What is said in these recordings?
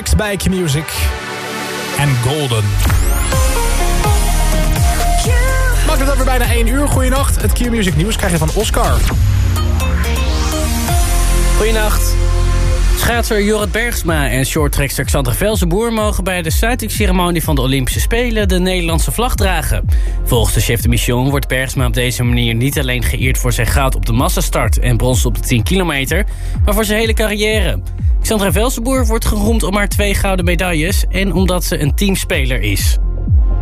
Matrix bij Q-Music. En Golden. Dat weer bijna 1 uur. Goeienacht. Het Q-Music nieuws krijg je van Oscar. Goeienacht. Schaatser Jorrit Bergsma en shorttrekster Xandra Velzenboer... mogen bij de sluitingsceremonie van de Olympische Spelen... de Nederlandse vlag dragen. Volgens de chef de mission wordt Bergsma op deze manier... niet alleen geëerd voor zijn goud op de massastart... en brons op de 10 kilometer, maar voor zijn hele carrière. Xandra Velzenboer wordt geroemd om haar twee gouden medailles... en omdat ze een teamspeler is.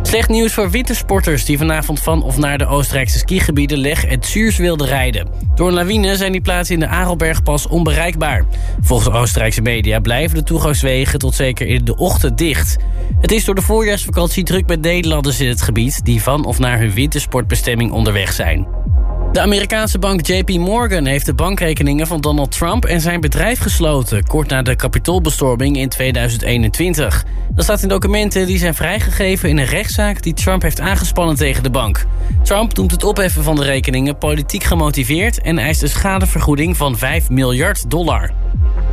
Slecht nieuws voor wintersporters die vanavond van of naar de Oostenrijkse skigebieden Leg en Zuurs wilden rijden. Door een lawine zijn die plaatsen in de Arelbergpas onbereikbaar. Volgens Oostenrijkse media blijven de toegangswegen tot zeker in de ochtend dicht. Het is door de voorjaarsvakantie druk met Nederlanders in het gebied die van of naar hun wintersportbestemming onderweg zijn. De Amerikaanse bank JP Morgan heeft de bankrekeningen van Donald Trump en zijn bedrijf gesloten, kort na de kapitoolbestorming in 2021. Dat staat in documenten die zijn vrijgegeven in een rechtszaak die Trump heeft aangespannen tegen de bank. Trump noemt het opheffen van de rekeningen politiek gemotiveerd en eist een schadevergoeding van 5 miljard dollar.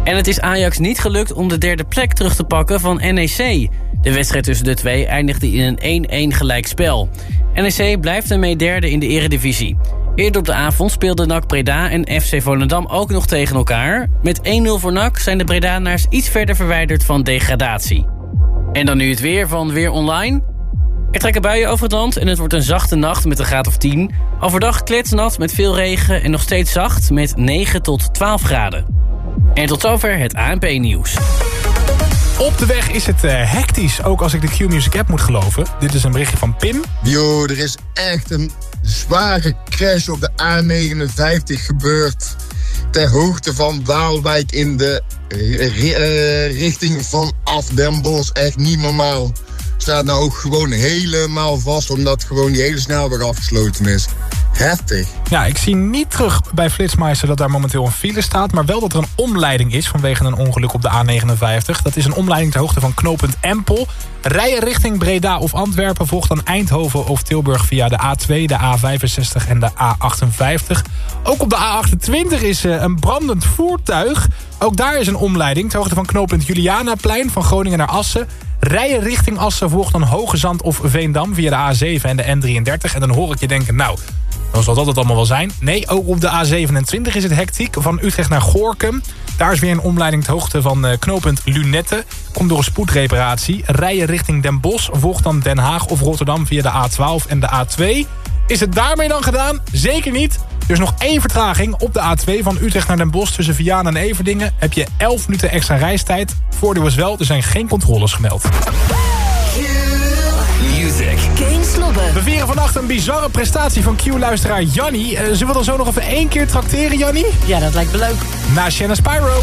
En het is Ajax niet gelukt om de derde plek terug te pakken van NEC. De wedstrijd tussen de twee eindigde in een 1-1 gelijkspel. NEC blijft ermee derde in de eredivisie. Eerder op de avond speelden NAC Breda en FC Volendam ook nog tegen elkaar. Met 1-0 voor NAC zijn de Bredanaars iets verder verwijderd van degradatie. En dan nu het weer van Weer Online. Er trekken buien over het land en het wordt een zachte nacht met een graad of 10. Overdag kletsnat met veel regen en nog steeds zacht met 9 tot 12 graden. En tot zover het ANP-nieuws. Op de weg is het uh, hectisch, ook als ik de Q-Music app moet geloven. Dit is een berichtje van Pim. Yo, er is echt een zware crash op de A59 gebeurd. Ter hoogte van Waalwijk in de uh, richting van Af Den Bosch. Echt niet normaal. Staat nou ook gewoon helemaal vast omdat gewoon die hele snelweg afgesloten is. Heftig. Ja, ik zie niet terug bij Flitsmeister dat daar momenteel een file staat... maar wel dat er een omleiding is vanwege een ongeluk op de A59. Dat is een omleiding ter hoogte van knooppunt Empel. Rijden richting Breda of Antwerpen volgt dan Eindhoven of Tilburg... via de A2, de A65 en de A58. Ook op de A28 is eh, een brandend voertuig. Ook daar is een omleiding ter hoogte van knooppunt Julianaplein... van Groningen naar Assen... Rijden richting Assen volgt dan Hoge Zand of Veendam via de A7 en de N33. En dan hoor ik je denken, nou, dan zal dat het allemaal wel zijn. Nee, ook op de A27 is het hectiek. Van Utrecht naar Gorkum. Daar is weer een omleiding te hoogte van uh, knooppunt Lunette. Komt door een spoedreparatie. Rijden richting Den Bosch volgt dan Den Haag of Rotterdam via de A12 en de A2. Is het daarmee dan gedaan? Zeker niet. Er is nog één vertraging op de A2 van Utrecht naar Den Bosch... tussen Vianen en Everdingen heb je 11 minuten extra reistijd. Voordeel is wel, er zijn geen controles gemeld. We vieren vannacht een bizarre prestatie van Q-luisteraar Janny. Uh, zullen we dan zo nog even één keer trakteren, Janny? Ja, dat lijkt me leuk. Na Shanna Spyro.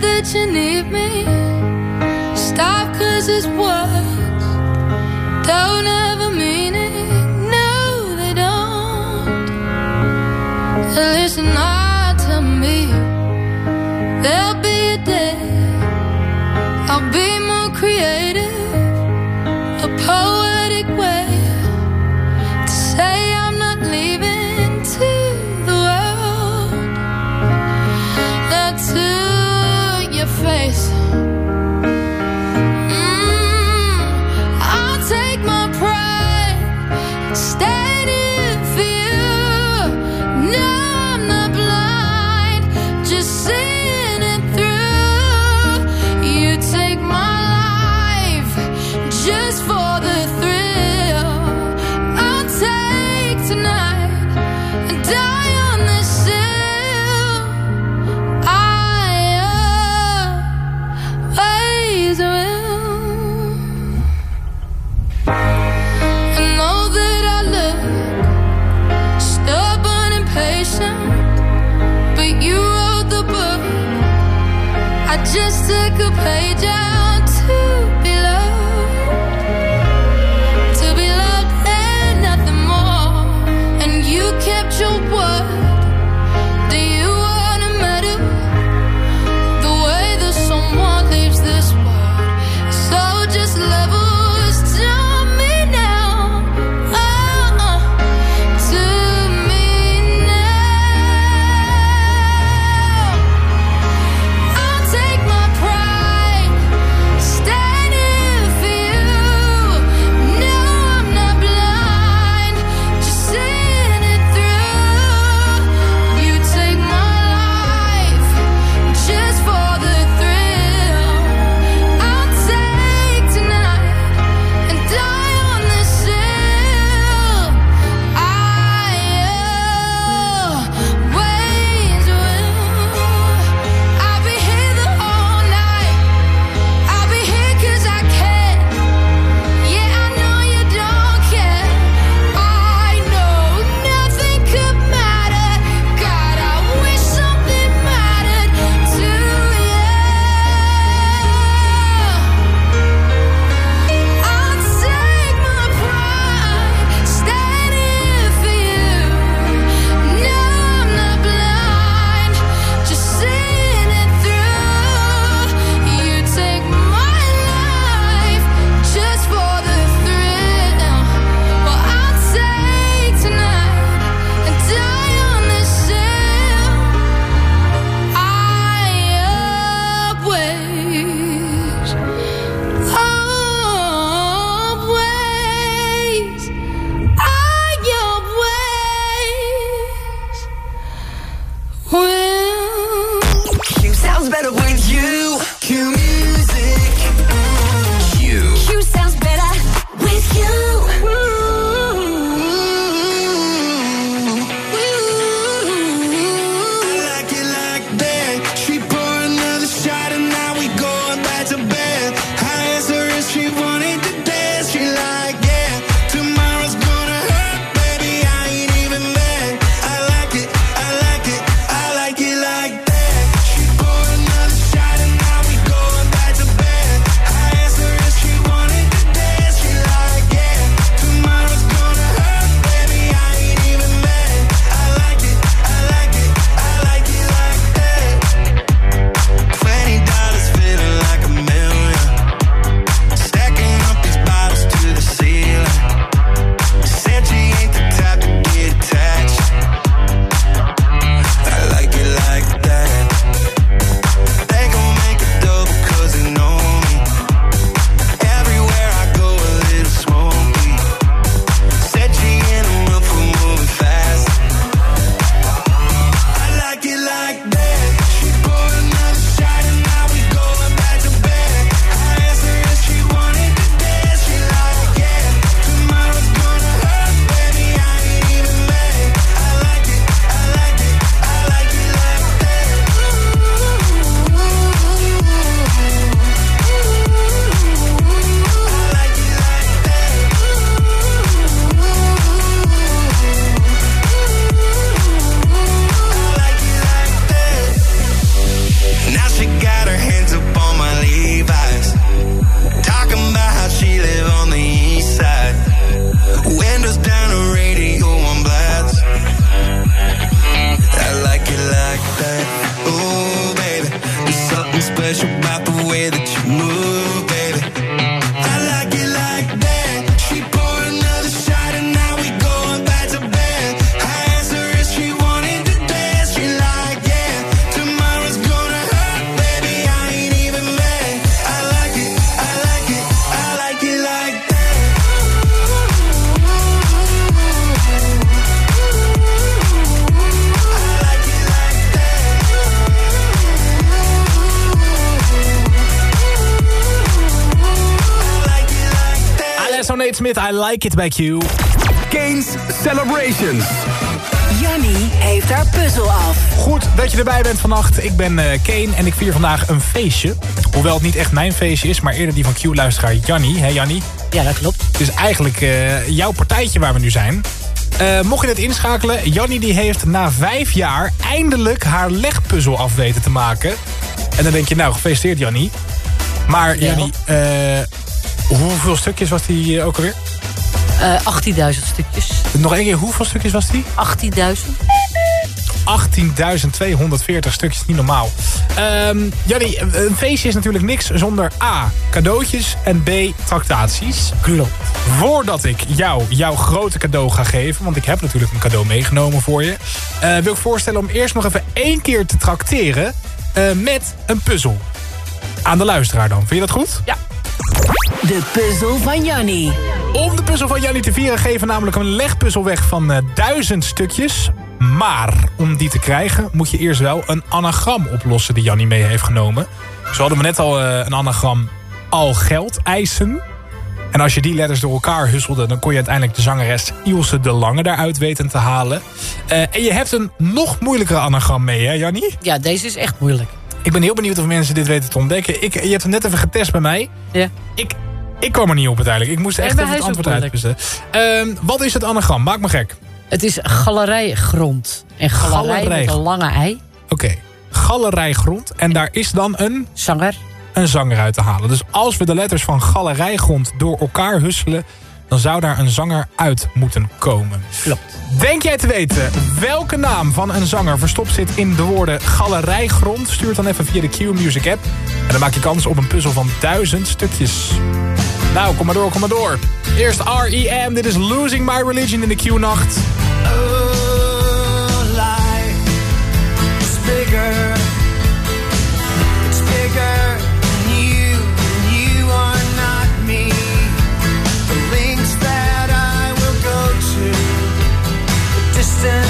That you need me. Stop, cause it's words don't have a meaning. No, they don't. Listen hard to me. There'll Smith, I like it bij Q. Kane's Celebrations. Jannie heeft haar puzzel af. Goed dat je erbij bent vannacht. Ik ben eh, Kane en ik vier vandaag een feestje. Hoewel het niet echt mijn feestje is, maar eerder die van Q-luisteraar Jannie. Hé Jannie? Ja, dat klopt. Het is eigenlijk eh, jouw partijtje waar we nu zijn. Eh, mocht je het inschakelen, Jannie die heeft na vijf jaar eindelijk haar legpuzzel af weten te maken. En dan denk je, nou gefeliciteerd Jannie. Maar Ja. Jannie, eh, hoeveel stukjes was die eh, ook alweer? Eh 18.000 stukjes. Nog één keer, hoeveel stukjes was die? 18.000? 18.240 stukjes, niet normaal. Ehm Jannie, een feestje is natuurlijk niks zonder A, cadeautjes en B, tractaties. Klopt. Voordat ik jou jouw grote cadeau ga geven, want ik heb natuurlijk een cadeau meegenomen voor je... eh, wil ik voorstellen om eerst nog even één keer te trakteren eh, met een puzzel. Aan de luisteraar dan. Vind je dat goed? Ja. De puzzel van Jannie. Om de puzzel van Jannie te vieren geven namelijk een legpuzzel weg van eh, duizend stukjes. Maar om die te krijgen moet je eerst wel een anagram oplossen die Jannie mee heeft genomen. Zo hadden we net al eh, een anagram al geld eisen. En als je die letters door elkaar husselde... dan kon je uiteindelijk de zangeres Ilse de Lange daaruit weten te halen. Eh, en je hebt een nog moeilijkere anagram mee, hè Jannie? Ja, deze is echt moeilijk. Ik ben heel benieuwd of mensen dit weten te ontdekken. Ik, je hebt hem net even getest bij mij. Ja. Ik, ik kwam er niet op uiteindelijk. Ik moest echt even het antwoord uitpussen. Ehm wat is het anagram? Maak me gek. Het is galerijgrond. En galerij Galerij. met een lange ei. Oké. Galerijgrond. En daar is dan een, Zanger. een zanger uit te halen. Dus als we de letters van galerijgrond door elkaar husselen... dan zou daar een zanger uit moeten komen. Klopt. Denk jij te weten welke naam van een zanger verstopt zit in de woorden galerijgrond? Stuur het dan even via de Q-Music app. En dan maak je kans op een puzzel van duizend stukjes. Nou, kom maar door, kom maar door. Eerst R.E.M. Dit is Losing My Religion in de Q-nacht. Oh, life is bigger. The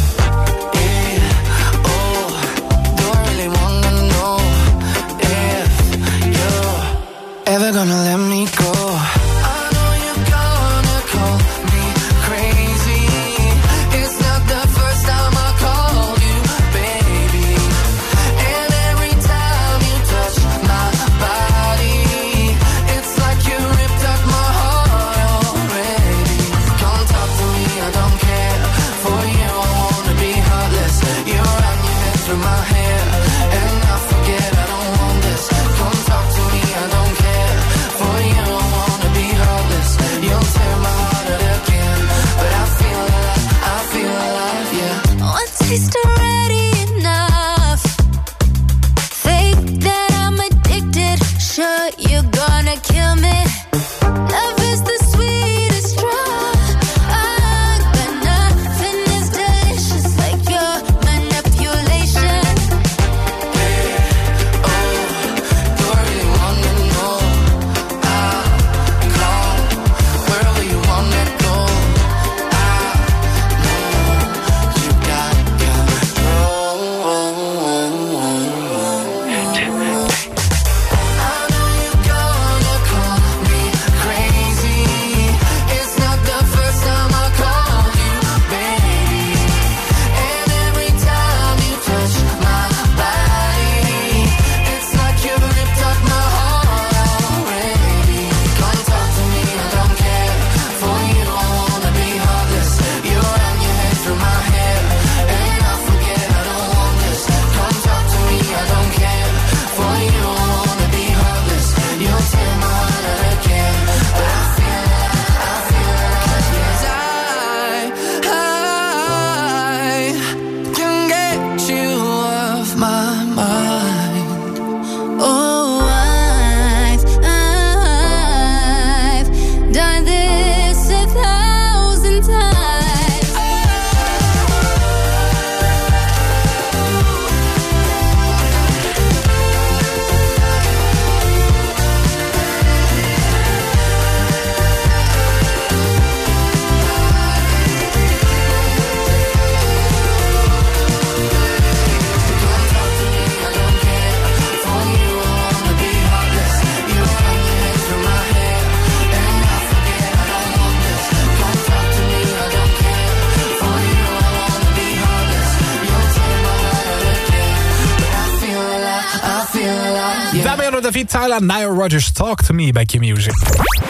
Tyler, Nile Rodgers, Talk to Me bij Q-Music.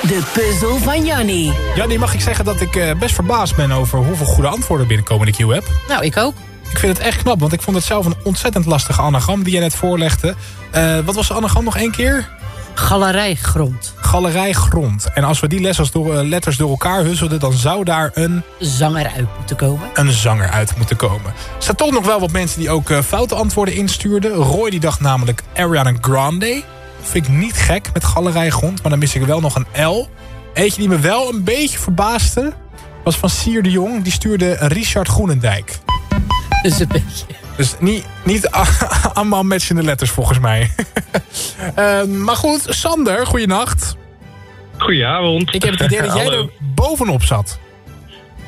De puzzel van Jannie. Jannie, mag ik zeggen dat ik eh, best verbaasd ben over hoeveel goede antwoorden binnenkomen in de Q-app? Nou, ik ook. Ik vind het echt knap, want ik vond het zelf een ontzettend lastige anagram die je net voorlegde. Eh, wat was de anagram nog één keer? Galerijgrond. Galerijgrond. En als we die letters door, eh, letters door elkaar husselden, dan zou daar een, Zanger uit moeten komen. een zanger uit moeten komen. Er staan toch nog wel wat mensen die ook eh, foute antwoorden instuurden. Roy die dacht namelijk Ariana Grande. Vind ik niet gek met galerijgrond, maar dan mis ik wel nog een L. Eentje die me wel een beetje verbaasde, was van Sier de Jong. Die stuurde Richard Groenendijk. Dus een beetje. Dus niet, niet allemaal matchende letters volgens mij. Eh, maar goed, Sander, goeienacht. Goedenavond. Ik heb het idee dat jij er bovenop zat.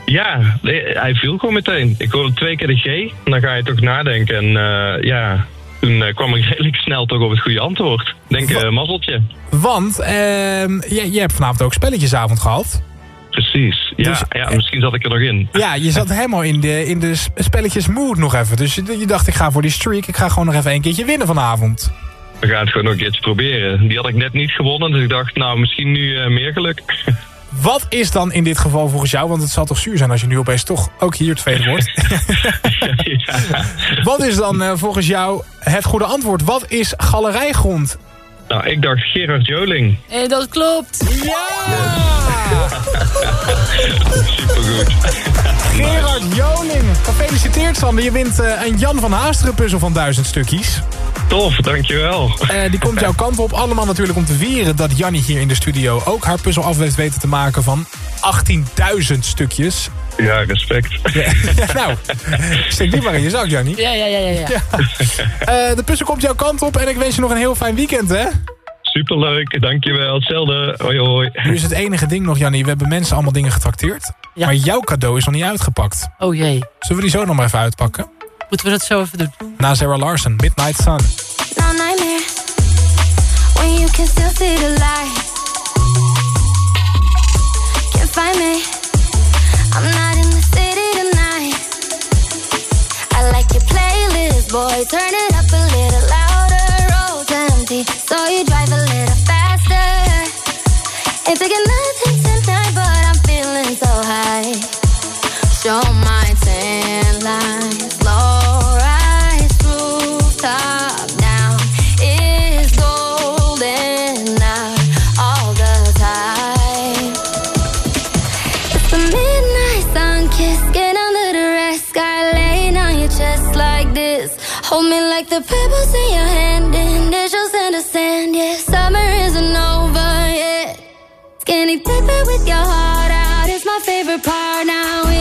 Ja, nee, hij viel gewoon meteen. Ik hoorde twee keer de G. En dan ga je toch nadenken. En eh, ja, toen eh, kwam ik redelijk snel toch op het goede antwoord. Denk Wa- uh, mazzeltje. Want ehm je, je hebt vanavond ook spelletjesavond gehad. Precies. Ja, Dus- ja, misschien zat ik er nog in. Ja, je zat helemaal in de, in de sp- spelletjes mood nog even. Dus je, je dacht, ik ga voor die streak. Ik ga gewoon nog even een keertje winnen vanavond. We gaan het gewoon nog een keertje proberen. Die had ik net niet gewonnen. Dus ik dacht, nou, misschien nu eh, meer geluk. Wat is dan in dit geval volgens jou? Want het zal toch zuur zijn als je nu opeens toch ook hier tweede wordt. ja. Wat is dan eh, volgens jou het goede antwoord? Wat is galerijgrond? Nou, ik dacht Gerard Joling. En dat klopt. Ja! Supergoed. Gerard Joling. Gefeliciteerd Sander. Je wint eh, een Jan van Haasteren puzzel van duizend stukjes. Tof, dankjewel. Eh, die komt jouw kant op. Allemaal natuurlijk om te vieren dat Jannie hier in de studio ook haar puzzel af heeft weten te maken van 18.000 stukjes. Ja, respect. Ja, nou, steek die maar in je zak, Jannie. Ja, ja, ja, ja. ja. Eh, de puzzel komt jouw kant op en ik wens je nog een heel fijn weekend, hè? Superleuk, dankjewel. Hetzelfde. Hoi hoi. Nu is het enige ding nog, Jannie. We hebben mensen allemaal dingen getrakteerd. Ja. Maar jouw cadeau is nog niet uitgepakt. Oh jee. Zullen we die zo nog maar even uitpakken? Moeten we dat zo even doen? Na Sarah Larsen, Midnight Sun. No nightmare when you can still see the light. Can't find me. I'm not in the city tonight. I like your playlist, boy. Turn it up a little louder. Empty, so you drive a little faster. Ain't taking nothing tonight, but I'm feeling so high. Show my tan lines, the pebbles in your hand, initials in the sand. Yeah, summer isn't over yet. Skinny dipping with your heart out is my favorite part. Now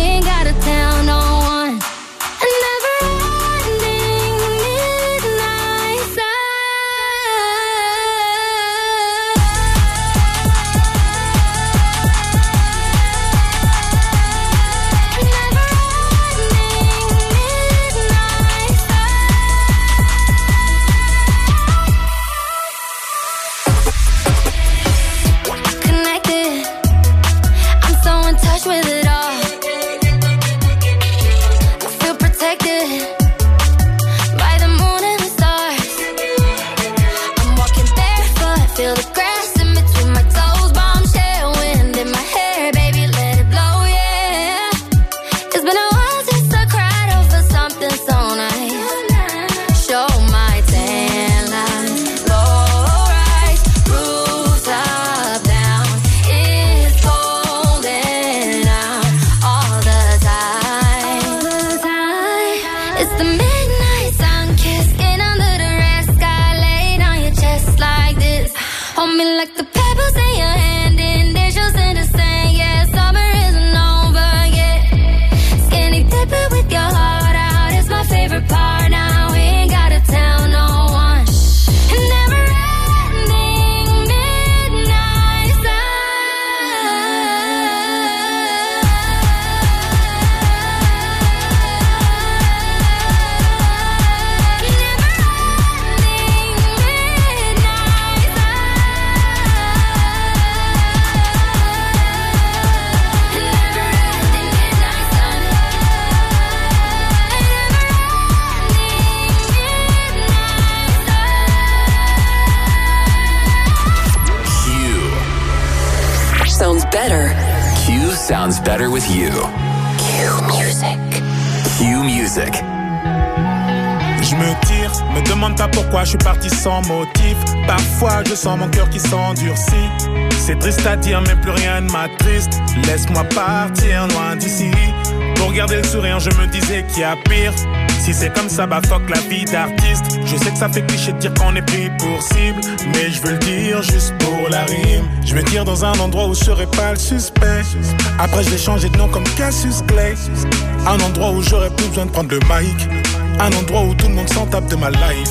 better with you. Cue music. Q Music. Je me tire, me demande pas pourquoi je suis parti sans motif. Parfois je sens mon cœur qui s'endurcit. C'est triste à dire, mais plus rien ne m'attriste. Laisse-moi partir loin d'ici. Pour garder le sourire, je me disais qu'il y a pire. Si c'est comme ça, bah fuck la vie d'artiste. Je sais que ça fait cliché de dire qu'on est pris pour cible. Mais je veux le dire juste pour la rime. Je me tire dans un endroit où je serai pas le suspect. Après, je vais changer de nom comme Cassius Clay. Un endroit où j'aurais plus besoin de prendre le mic. Un endroit où tout le monde s'en tape de ma life.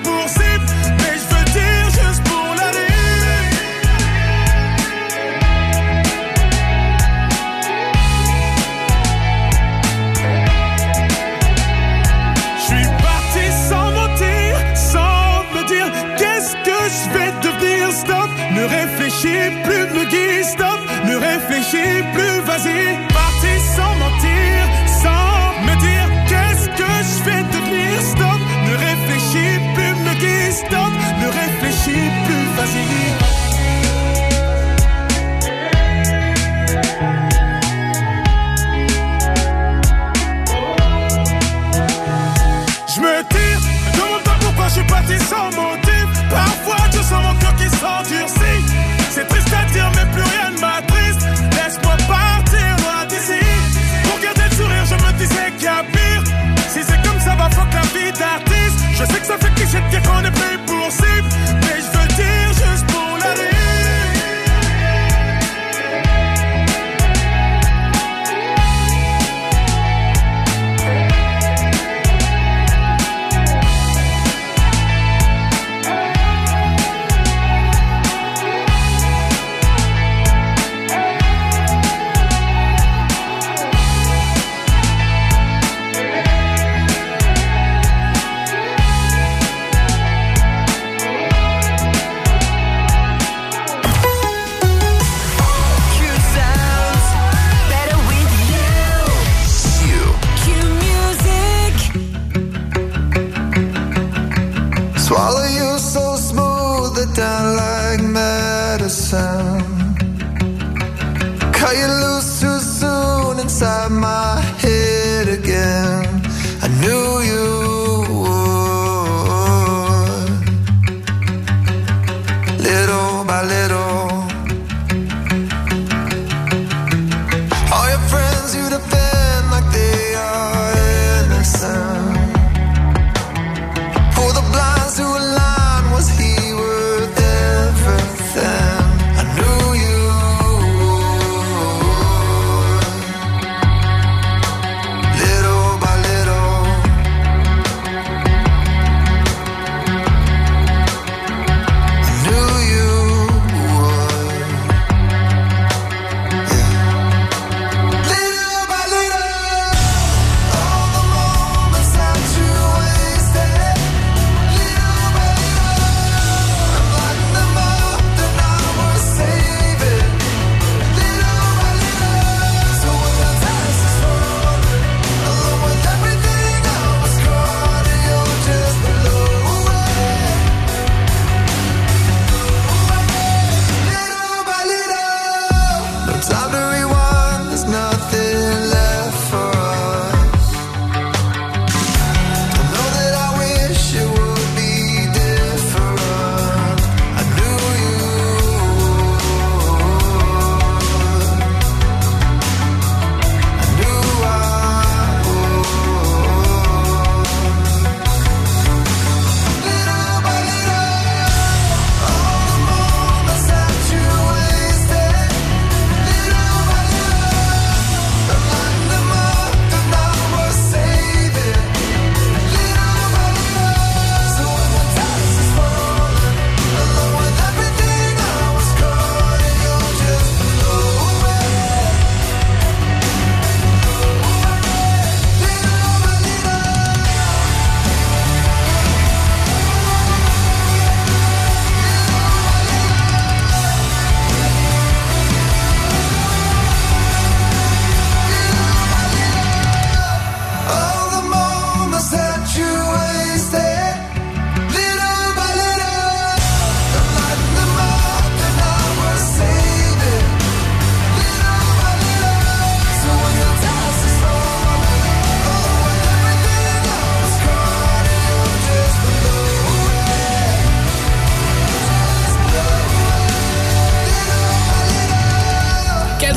plus, me guide. Stop, ne réfléchis plus, vas-y. Parti sans mentir, sans me dire qu'est-ce que je vais devenir. Stop, ne réfléchis plus, me guide. Stop, ne réfléchis plus, vas-y. Je me tire, demande pas pourquoi je suis parti sans motif.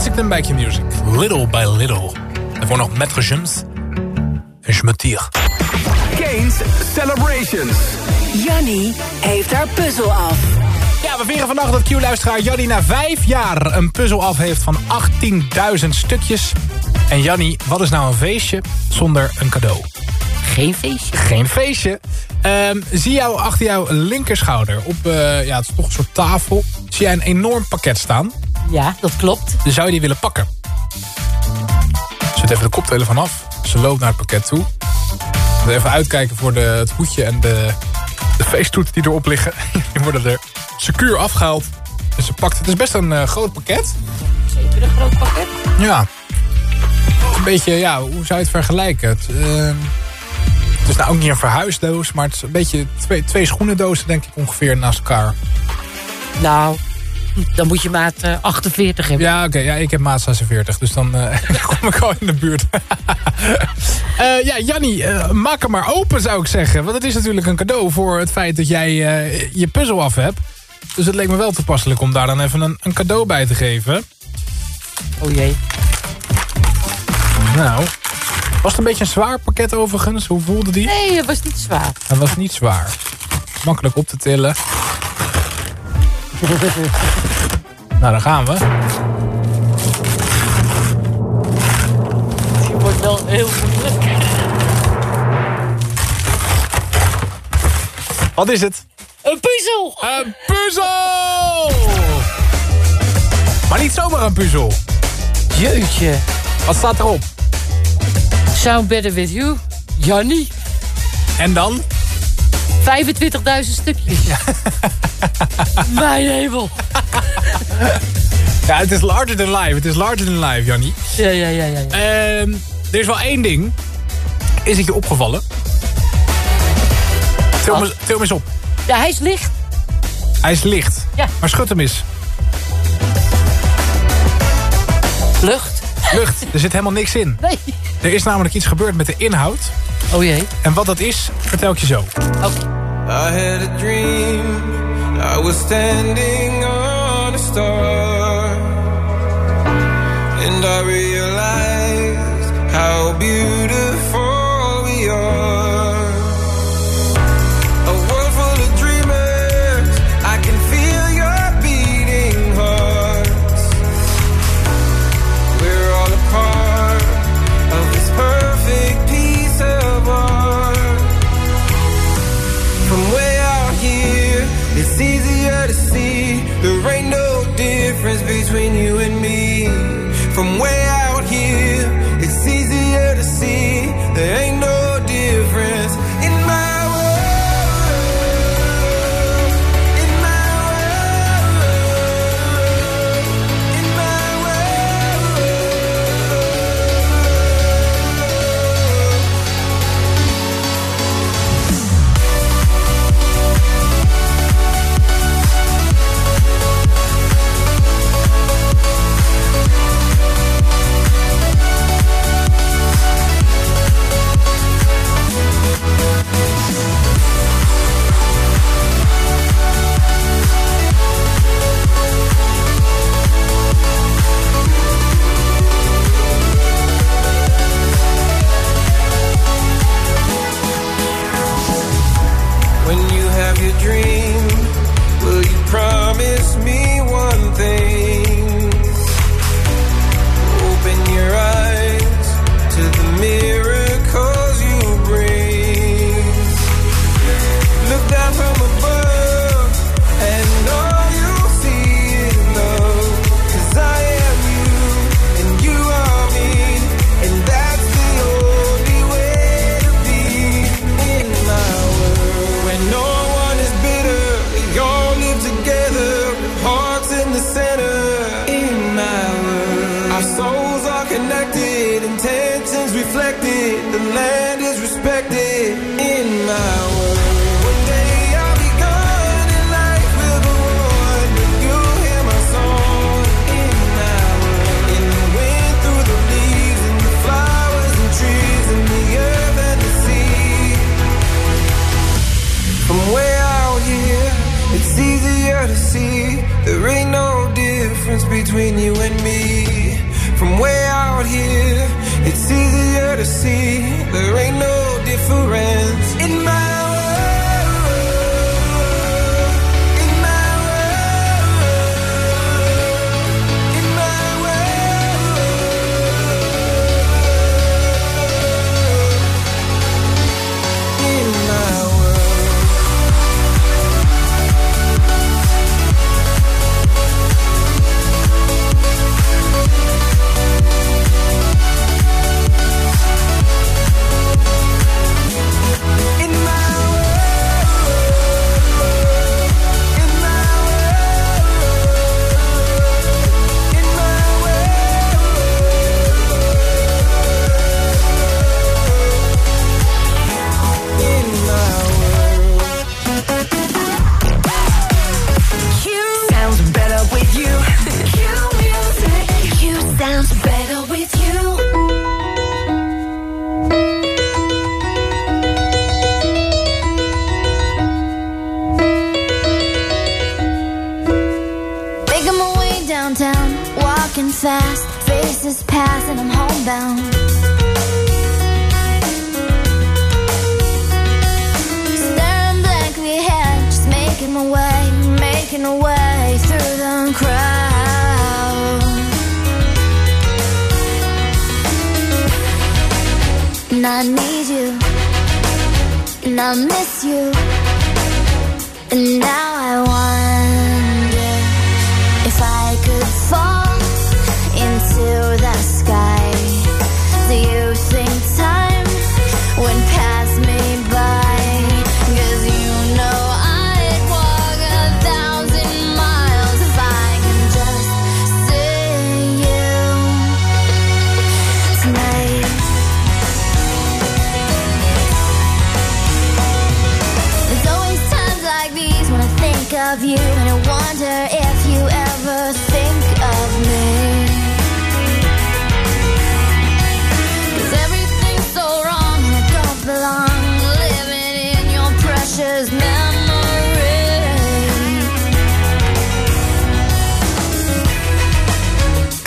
Kensington bij Q-Music. Little by little. Daarvoor nog Maître James. En Je me tire. Kane's Celebrations. Jannie heeft haar puzzel af. Ja, we vieren vandaag dat Q-luisteraar Jannie na vijf jaar een puzzel af heeft van 18.000 stukjes. En Jannie, wat is nou een feestje zonder een cadeau? Geen feestje. Geen feestje. Ehm, zie jou achter jouw linkerschouder op, eh, ja, het is toch een soort tafel. Zie jij een enorm pakket staan. Ja, dat klopt. Dan zou je die willen pakken. Zet even de koptelefoon af. Ze loopt naar het pakket toe. Even uitkijken voor de, het hoedje en de, de feesttoet die erop liggen. Die worden er secuur afgehaald. Dus ze pakt, het is best een eh, groot pakket. Zeker een groot pakket. Ja. Een beetje, ja, hoe zou je het vergelijken? Het, ehm, het is nou ook niet een verhuisdoos, maar het is een beetje twee, twee schoenendozen denk ik ongeveer naast elkaar. Nou, dan moet je maat eh, 48 hebben. Ja, oké. ja, ik heb maat 46, dus dan eh, kom ik al in de buurt. Eh, ja, Jannie, eh, maak hem maar open zou ik zeggen. Want het is natuurlijk een cadeau voor het feit dat jij eh, je puzzel af hebt. Dus het leek me wel toepasselijk om daar dan even een, een cadeau bij te geven. Oh jee. Nou, was het een beetje een zwaar pakket overigens? Hoe voelde die? Nee, het was niet zwaar. Hij was niet zwaar. Makkelijk op te tillen. nou, daar gaan we. Het wordt wel heel moeilijk. Wat is het? Een puzzel! Een puzzel! Maar niet zomaar een puzzel. Jeetje. Wat staat erop? Sound better with you. Jannie. En dan? 25.000 stukjes. Mijn hemel. Ja, het is larger than life. Het is larger than life, Jannie. Ja, ja, ja, ja. ja. Ehm, er is wel één ding. Is het je opgevallen? Til me, til me eens op. Ja, hij is licht. Hij is licht. Ja. Maar schud hem eens. Lucht. Lucht. Er zit helemaal niks in. Nee. Er is namelijk iets gebeurd met de inhoud. Oh jee. En wat dat is, vertel ik je zo. I had a dream. I was standing on a star. And I realized how beautiful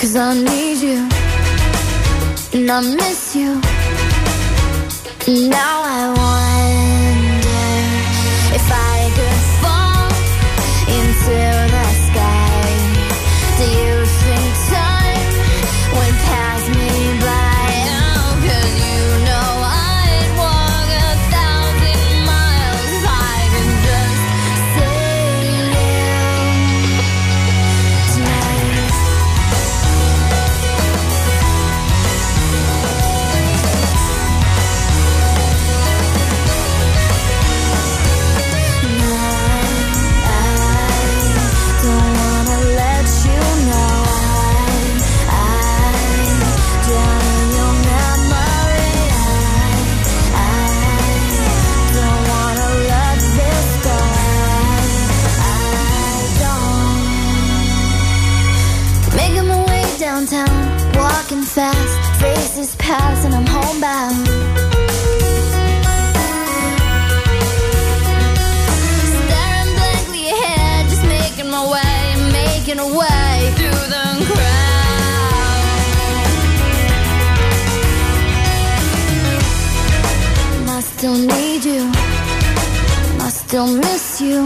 Cause I need you and I miss you. Now I want. house and I'm homebound. Staring blankly ahead, just making my way, making a way through the crowd. And I still need you, and I still miss you.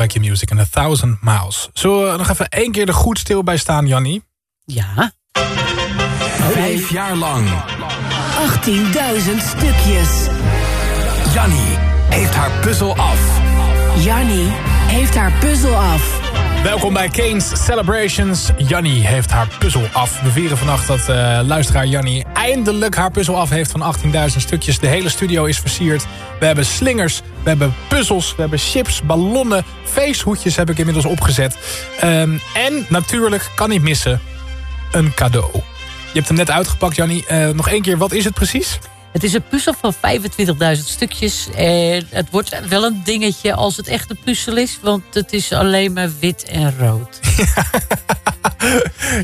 Bij Your Music en A Thousand Miles. Zullen we nog even één keer er goed stil bij staan, Jannie? Ja. Vijf jaar lang. 18.000 stukjes. Jannie heeft haar puzzel af. Jannie heeft haar puzzel af. Welkom bij Kane's Celebrations. Jannie heeft haar puzzel af. We vieren vannacht dat eh, luisteraar Jannie eindelijk haar puzzel af heeft van 18.000 stukjes. De hele studio is versierd. We hebben slingers, we hebben puzzels, we hebben chips, ballonnen, feesthoedjes heb ik inmiddels opgezet. Ehm, en natuurlijk, kan niet missen, een cadeau. Je hebt hem net uitgepakt, Jannie. Eh, nog één keer, wat is het precies? Het is een puzzel van 25.000 stukjes. En het wordt wel een dingetje als het echt een puzzel is. Want het is alleen maar wit en rood.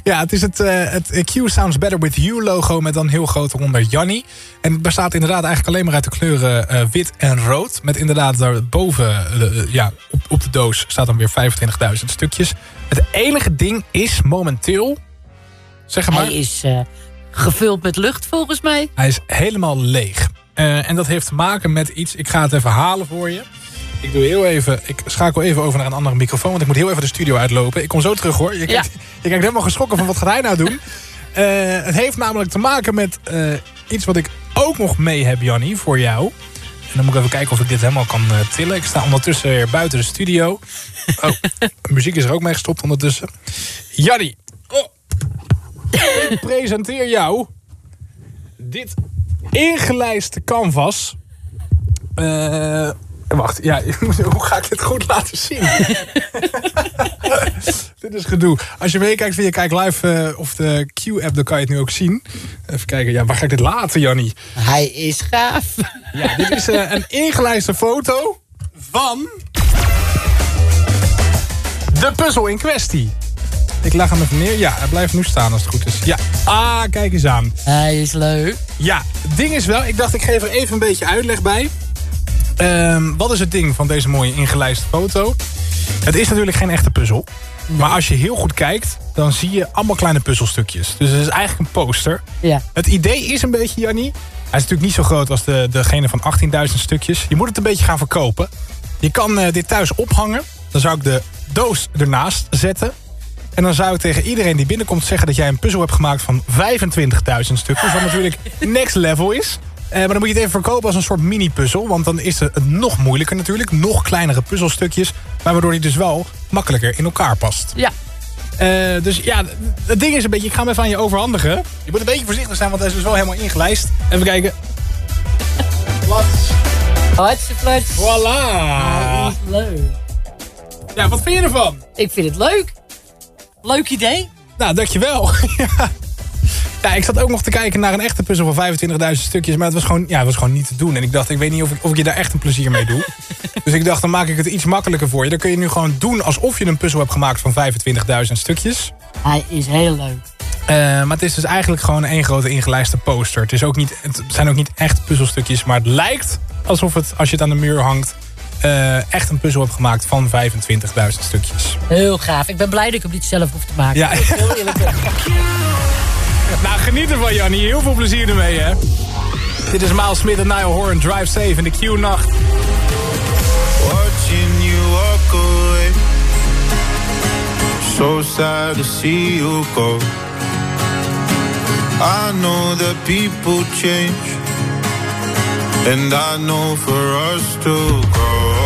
Ja, het is het, eh, het Q Sounds Better With You logo met dan heel groot eronder Jannie. En het bestaat inderdaad eigenlijk alleen maar uit de kleuren eh, wit en rood. Met inderdaad daarboven, uh, ja, op, op de doos staat dan weer 25.000 stukjes. Het enige ding is momenteel, zeg maar... Hij is eh, gevuld met lucht volgens mij. Hij is helemaal leeg. Eh, en dat heeft te maken met iets. Ik ga het even halen voor je. Ik, doe heel even, ik schakel even over naar een andere microfoon. Want ik moet heel even de studio uitlopen. Ik kom zo terug hoor. Je kijkt, je kijkt helemaal geschrokken van wat gaat hij nou doen. Eh, het heeft namelijk te maken met eh, iets wat ik ook nog mee heb, Jannie, voor jou. En dan moet ik even kijken of ik dit helemaal kan eh, tillen. Ik sta ondertussen weer buiten de studio. Oh, muziek is er ook mee gestopt ondertussen. Jannie. Ik presenteer jou dit ingelijste canvas. Eh, wacht, ja, hoe ga ik dit goed laten zien? dit is gedoe. Als je meekijkt via Kijk Live eh, of de Q-app, dan kan je het nu ook zien. Even kijken, ja, waar ga ik dit laten, Jannie? Hij is gaaf. Ja, dit is eh, een ingelijste foto van... de puzzel in kwestie. Ik leg hem even neer. Ja, hij blijft nu staan als het goed is. Ja, ah, kijk eens aan. Hij is leuk. Ja, het ding is wel, ik dacht ik geef er even een beetje uitleg bij. Ehm, wat is het ding van deze mooie ingelijste foto? Het is natuurlijk geen echte puzzel. Maar als je heel goed kijkt, dan zie je allemaal kleine puzzelstukjes. Dus het is eigenlijk een poster. Ja. Het idee is een beetje, Jannie... Hij is natuurlijk niet zo groot als de, degene van 18.000 stukjes. Je moet het een beetje gaan verkopen. Je kan eh, dit thuis ophangen. Dan zou ik de doos ernaast zetten. En dan zou ik tegen iedereen die binnenkomt zeggen... dat jij een puzzel hebt gemaakt van 25.000 stukjes. Wat natuurlijk next level is. Eh, maar dan moet je het even verkopen als een soort mini-puzzel. Want dan is het nog moeilijker natuurlijk. Nog kleinere puzzelstukjes. Maar waardoor die dus wel makkelijker in elkaar past. Ja. Eh, dus ja, het ding is een beetje... Ik ga hem even aan je overhandigen. Je moet een beetje voorzichtig zijn, want hij is dus wel helemaal ingelijst. Even kijken. Wat? Hartstikke Voilà. Hij is leuk. Ja, wat vind je ervan? Ik vind het leuk. Leuk idee. Nou, dankjewel. ja. ja, ik zat ook nog te kijken naar een echte puzzel van 25.000 stukjes. Maar het was, gewoon, ja, het was gewoon niet te doen. En ik dacht, ik weet niet of ik, of ik je daar echt een plezier mee doe. dus ik dacht, dan maak ik het iets makkelijker voor je. Dan kun je nu gewoon doen alsof je een puzzel hebt gemaakt van 25.000 stukjes. Hij is heel leuk. Eh, maar het is dus eigenlijk gewoon één grote ingelijste poster. Het, is ook niet, het zijn ook niet echt puzzelstukjes. Maar het lijkt alsof het, als je het aan de muur hangt... eh, echt een puzzel hebt gemaakt van 25.000 stukjes. Heel gaaf. Ik ben blij dat ik hem niet zelf hoef te maken. Ja. Heel eerlijk. Nou, geniet ervan, Jannie. Heel veel plezier ermee, hè. Dit is Miles Smith en Niall Horan. Drive safe in de Q-nacht. Watching you walk away. So sad to see you go. I know that people change. And I know for us to grow.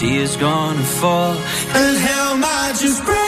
she is gonna fall. And hell might just break.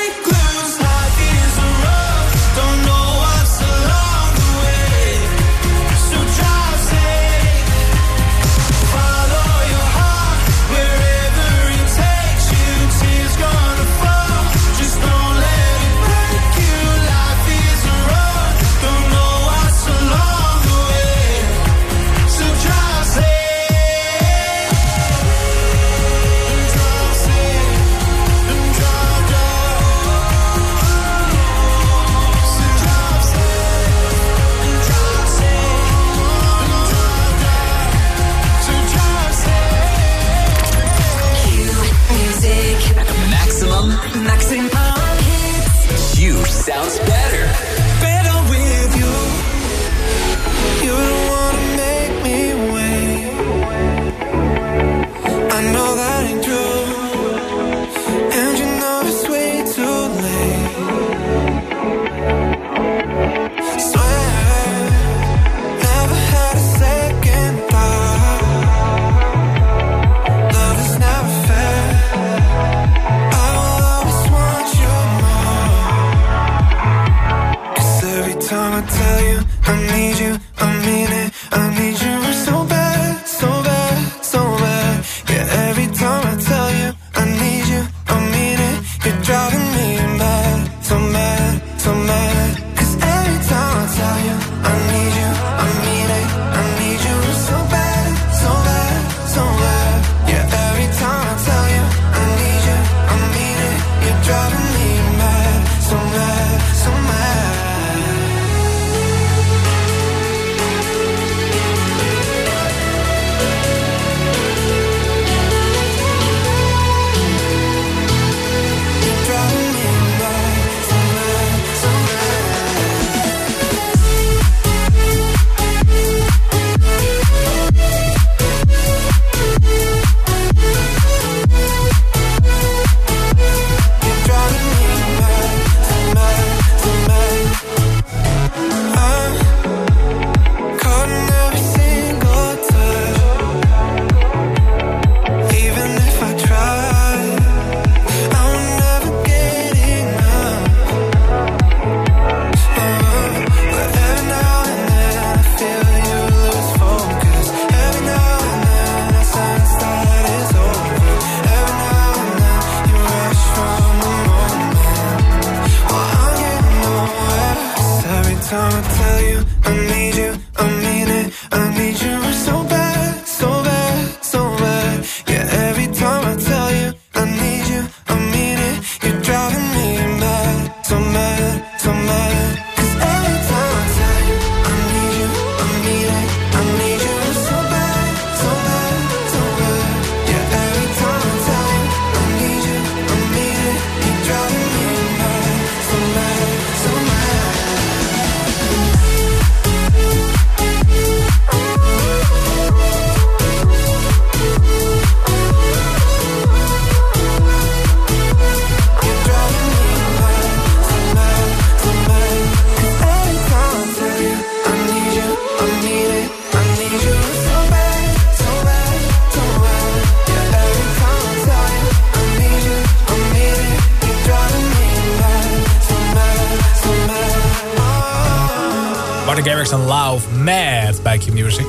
En Love Mad bij Q Music.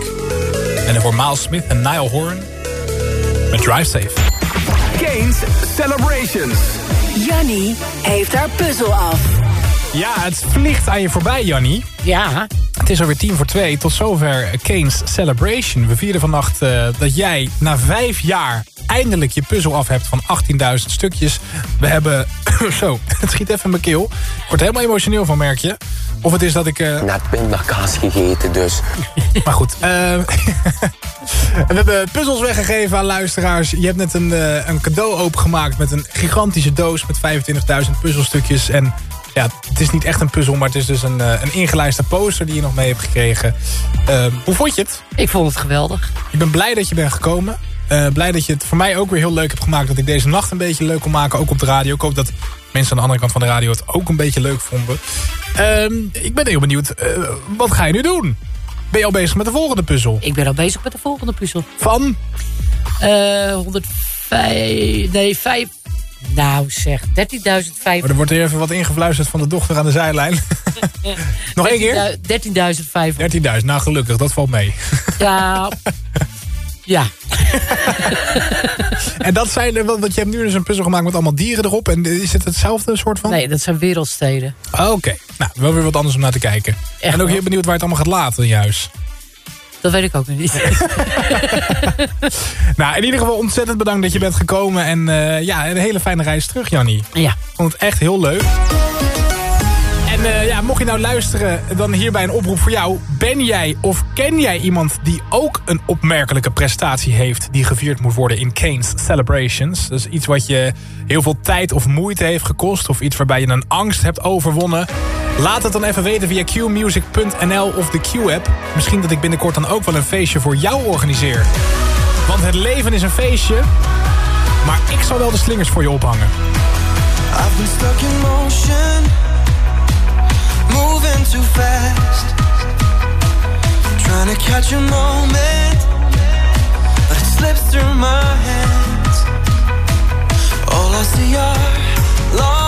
En voor Miles Smith en Niall Horan met Drive Safe. Kane's Celebrations. Jannie heeft haar puzzel af. Ja, het vliegt aan je voorbij, Jannie. Ja. Het is alweer tien voor twee. Tot zover Kane's Celebration. We vierden vannacht eh, dat jij na vijf jaar eindelijk je puzzel af hebt van 18.000 stukjes. We hebben... zo, het schiet even in mijn keel. Ik word helemaal emotioneel van, merk je. Of het is dat ik... eh, Net pindakaas gegeten, dus. Maar goed, eh, we hebben puzzels weggegeven aan luisteraars. Je hebt net een, eh, een cadeau opengemaakt met een gigantische doos met 25.000 puzzelstukjes. En ja, het is niet echt een puzzel, maar het is dus een, eh, een ingelijste poster die je nog mee hebt gekregen. Eh, hoe vond je het? Ik vond het geweldig. Ik ben blij dat je bent gekomen. Eh, blij dat je het voor mij ook weer heel leuk hebt gemaakt. Dat ik deze nacht een beetje leuk kon maken, ook op de radio. Ik hoop dat mensen aan de andere kant van de radio het ook een beetje leuk vonden. Ehm, ik ben heel benieuwd, eh, wat ga je nu doen? Ben je al bezig met de volgende puzzel? Ik ben al bezig met de volgende puzzel. Van? Eh 105... Nee, 5... Nou zeg, 13.500. Oh, er wordt hier even wat ingefluisterd van de dochter aan de zijlijn. Nog één keer? 13.500. 13.000, nou gelukkig, dat valt mee. Ja. ja. en dat zijn, er wel- want je hebt nu dus een puzzel gemaakt met allemaal dieren erop. En is het hetzelfde soort van? Nee, dat zijn wereldsteden. Oké, nou, wel weer wat anders om naar te kijken. en ook wel. heel benieuwd waar het allemaal gaat laten huis. Dat weet ik ook nog niet. Nou, in ieder geval ontzettend bedankt dat je bent gekomen. En eh, ja, een hele fijne reis terug, Jannie. Ja. Ik vond het echt heel leuk. Eh, ja, mocht je nou luisteren, dan hierbij een oproep voor jou. Ben jij of ken jij iemand die ook een opmerkelijke prestatie heeft... die gevierd moet worden in Kane's Celebrations? Dus iets wat je heel veel tijd of moeite heeft gekost... of iets waarbij je een angst hebt overwonnen. Laat het dan even weten via qmusic.nl of de Q-app. Misschien dat ik binnenkort dan ook wel een feestje voor jou organiseer. Want het leven is een feestje, maar ik zal wel de slingers voor je ophangen. I've been stuck in moving too fast. Trying to catch a moment, but it slips through my hands. All I see are long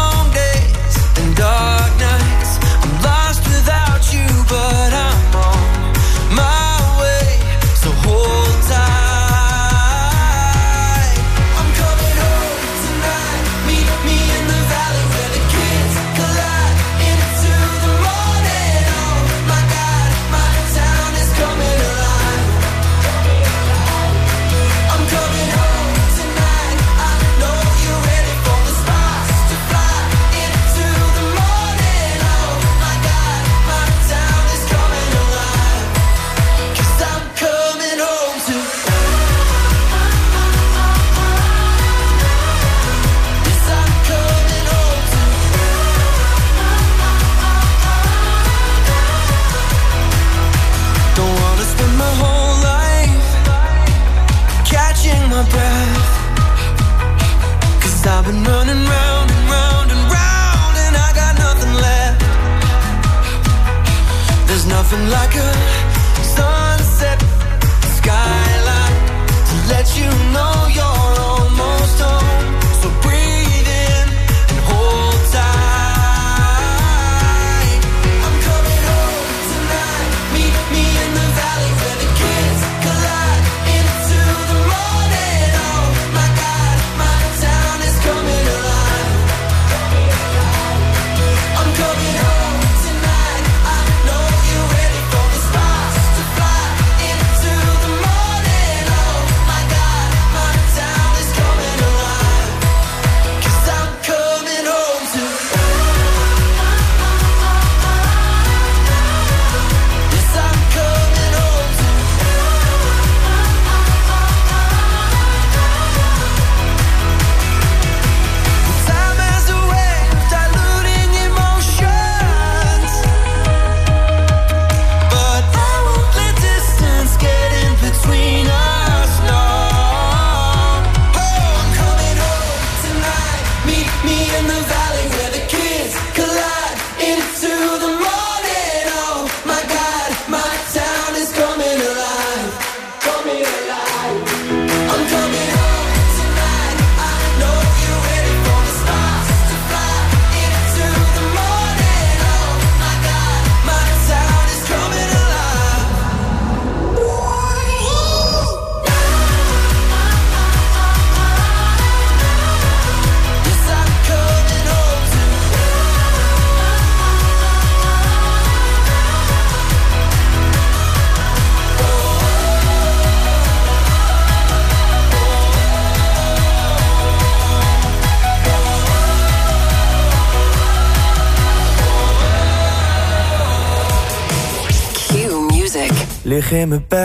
came back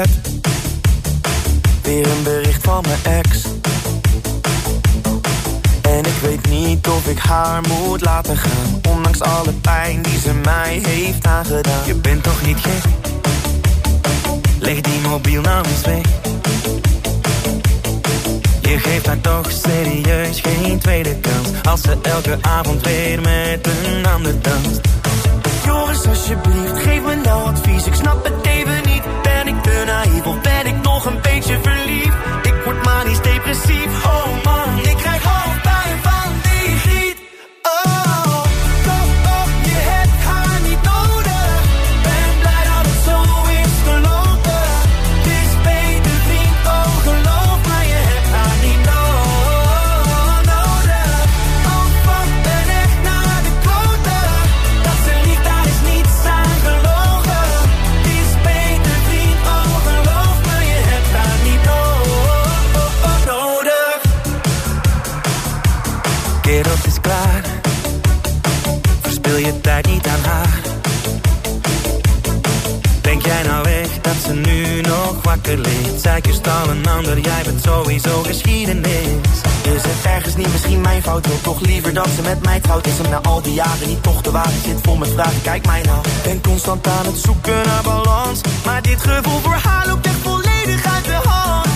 de jaren niet toch de waarheid zit vol met vragen, kijk mij nou. Ben constant aan het zoeken naar balans. Maar dit gevoel voor haar loopt echt volledig uit de hand.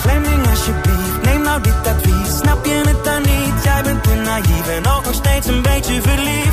Fleming alsjeblieft, neem nou dit advies. Snap je het dan niet? Jij bent te naïef en ook nog steeds een beetje verliefd.